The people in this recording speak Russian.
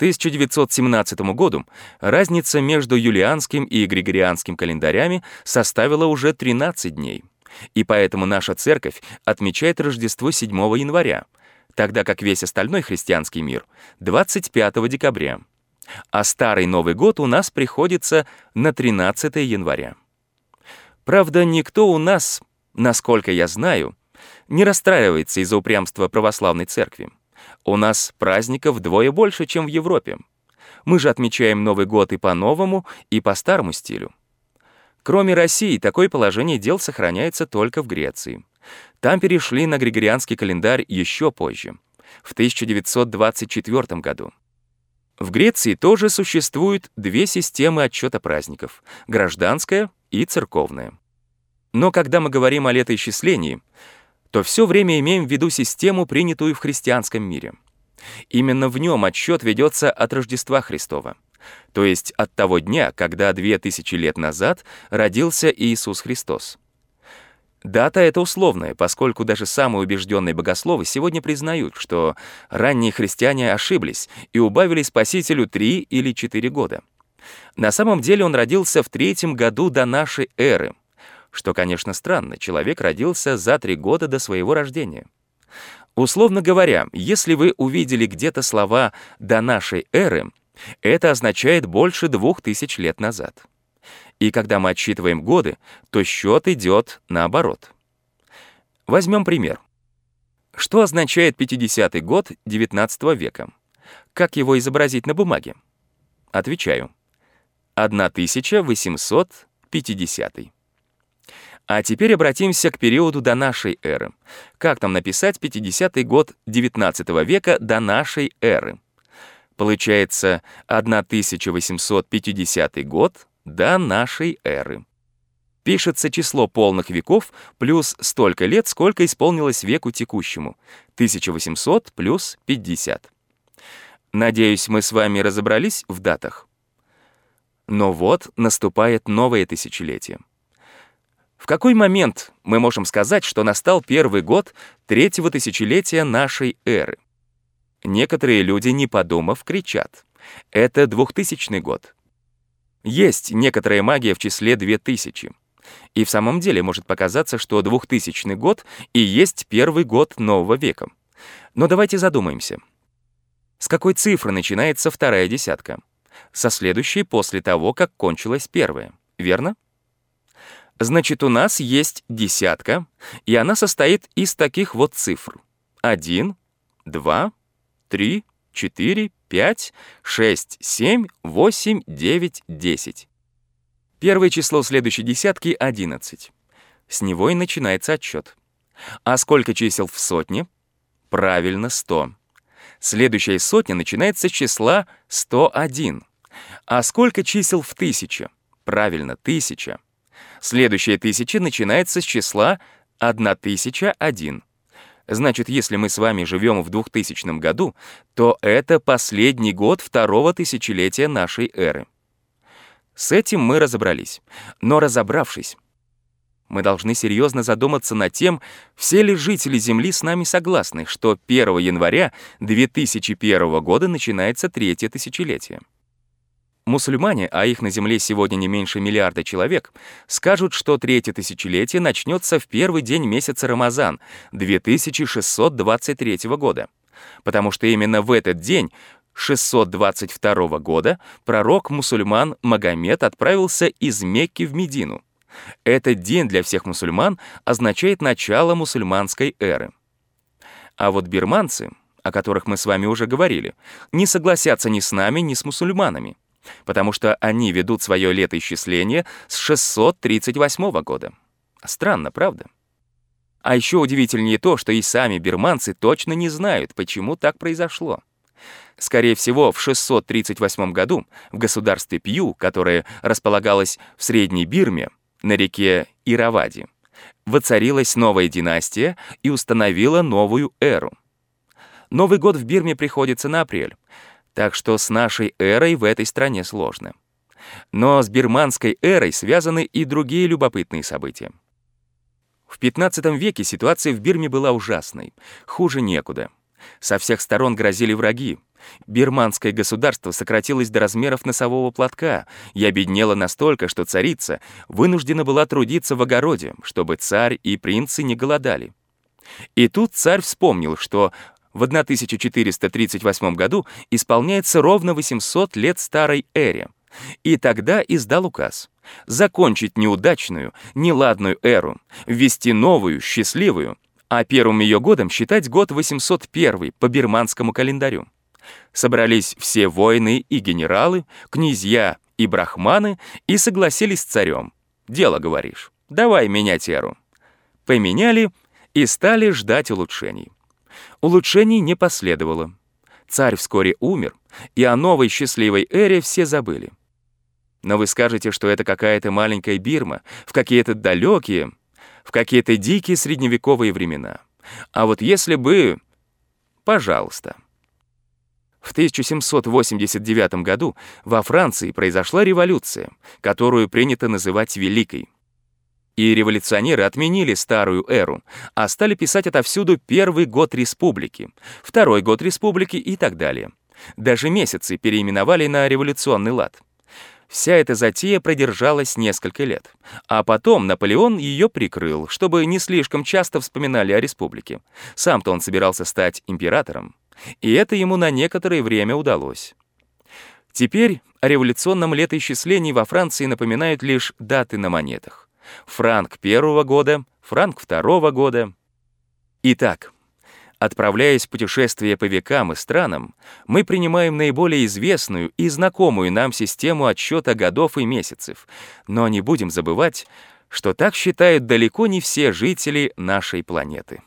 1917 году разница между юлианским и григорианским календарями составила уже 13 дней. И поэтому наша церковь отмечает Рождество 7 января, тогда как весь остальной христианский мир — 25 декабря. А Старый Новый год у нас приходится на 13 января. Правда, никто у нас, насколько я знаю, не расстраивается из-за упрямства православной церкви. У нас праздников вдвое больше, чем в Европе. Мы же отмечаем Новый год и по-новому, и по старому стилю. Кроме России, такое положение дел сохраняется только в Греции. Там перешли на григорианский календарь еще позже, в 1924 году. В Греции тоже существуют две системы отчета праздников — гражданская и церковная. Но когда мы говорим о летоисчислении, то все время имеем в виду систему, принятую в христианском мире. Именно в нем отсчет ведется от Рождества Христова, то есть от того дня, когда две тысячи лет назад родился Иисус Христос. Дата эта условная, поскольку даже самые убежденные богословы сегодня признают, что ранние христиане ошиблись и убавили Спасителю три или четыре года. На самом деле он родился в третьем году до нашей эры, что, конечно, странно, человек родился за три года до своего рождения. Условно говоря, если вы увидели где-то слова «до нашей эры», это означает больше двух тысяч лет назад. И когда мы отсчитываем годы, то счет идет наоборот. Возьмем пример. Что означает 50-й год XIX века? Как его изобразить на бумаге? Отвечаю. 1850. А теперь обратимся к периоду до нашей эры. Как там написать 50-й год XIX века до нашей эры? Получается 1850 год до нашей эры. Пишется число полных веков плюс столько лет, сколько исполнилось веку текущему. 1800 плюс 50. Надеюсь, мы с вами разобрались в датах? Но вот наступает новое тысячелетие. Какой момент мы можем сказать, что настал первый год третьего тысячелетия нашей эры? Некоторые люди, не подумав, кричат. Это двухтысячный год. Есть некоторая магия в числе 2000. И в самом деле может показаться, что двухтысячный год и есть первый год нового века. Но давайте задумаемся. С какой цифры начинается вторая десятка? Со следующей после того, как кончилась первая, верно? Значит, у нас есть десятка, и она состоит из таких вот цифр. 1, 2, 3, 4, 5, 6, 7, 8, 9, 10. Первое число следующей десятки — 11. С него и начинается отчет. А сколько чисел в сотне? Правильно, 100. Следующая сотня начинается с числа 101. А сколько чисел в тысяче? Правильно, 1000. Следующая тысяча начинается с числа 1001. Значит, если мы с вами живем в 2000 году, то это последний год второго тысячелетия нашей эры. С этим мы разобрались. Но разобравшись, мы должны серьезно задуматься над тем, все ли жители Земли с нами согласны, что 1 января 2001 года начинается третье тысячелетие. Мусульмане, а их на Земле сегодня не меньше миллиарда человек, скажут, что третье тысячелетие начнется в первый день месяца Рамазан 2623 года, потому что именно в этот день 622 года пророк мусульман Магомед отправился из Мекки в Медину. Этот день для всех мусульман означает начало мусульманской эры. А вот бирманцы, о которых мы с вами уже говорили, не согласятся ни с нами, ни с мусульманами потому что они ведут свое летоисчисление с 638 года. Странно, правда? А еще удивительнее то, что и сами бирманцы точно не знают, почему так произошло. Скорее всего, в 638 году в государстве Пью, которое располагалось в Средней Бирме, на реке Иравади, воцарилась новая династия и установила новую эру. Новый год в Бирме приходится на апрель, так что с нашей эрой в этой стране сложно. Но с бирманской эрой связаны и другие любопытные события. В 15 веке ситуация в Бирме была ужасной, хуже некуда. Со всех сторон грозили враги, Бирманское государство сократилось до размеров носового платка и обеднело настолько, что царица вынуждена была трудиться в огороде, чтобы царь и принцы не голодали. И тут царь вспомнил, что в 1438 году исполняется ровно 800 лет старой эре, и тогда издал указ закончить неудачную, неладную эру, ввести новую, счастливую, а первым ее годом считать год 801 по бирманскому календарю. Собрались все воины и генералы, князья и брахманы и согласились с царем. Дело, говоришь, давай менять эру. Поменяли и стали ждать улучшений. Улучшений не последовало. Царь вскоре умер, и о новой счастливой эре все забыли. Но вы скажете, что это какая-то маленькая Бирма, в какие-то далекие, в какие-то дикие средневековые времена. А вот если бы... Пожалуйста. В 1789 году во Франции произошла революция, которую принято называть Великой. И революционеры отменили старую эру, а стали писать отовсюду первый год республики, второй год республики и так далее. Даже месяцы переименовали на революционный лад. Вся эта затея продержалась несколько лет. А потом Наполеон ее прикрыл, чтобы не слишком часто вспоминали о республике. Сам-то он собирался стать императором. И это ему на некоторое время удалось. Теперь о революционном летоисчислении во Франции напоминают лишь даты на монетах. Франк первого года, франк второго года. Итак, Отправляясь в путешествие по векам и странам, мы принимаем наиболее известную и знакомую нам систему отсчета годов и месяцев, но не будем забывать, что так считают далеко не все жители нашей планеты.